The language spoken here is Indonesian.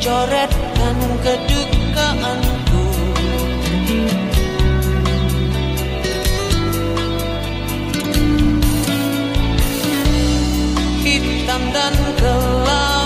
Coretkan kedukaanku Hitam dan gelap.